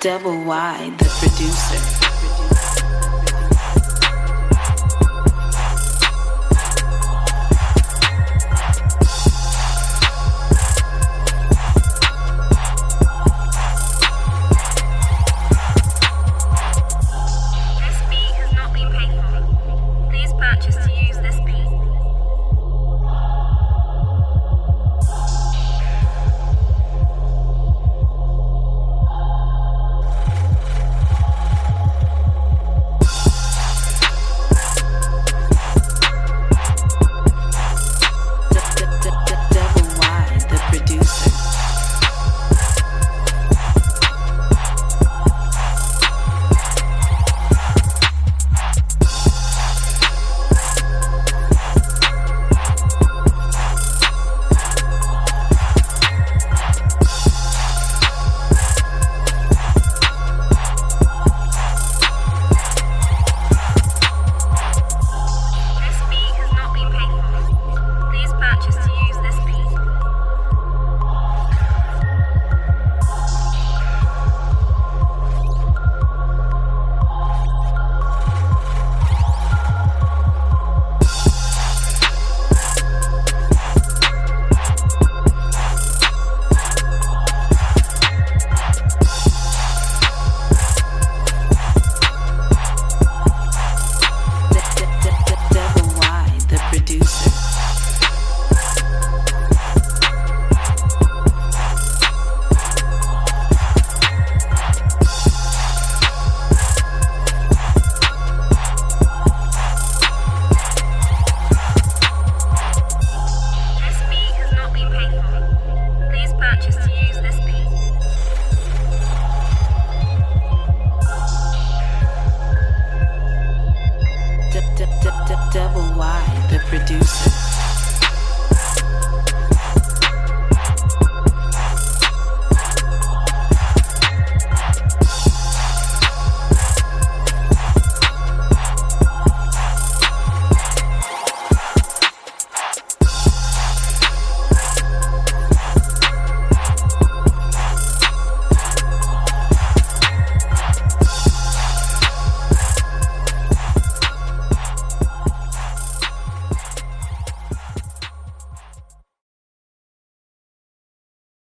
Double wide, the producer. producer.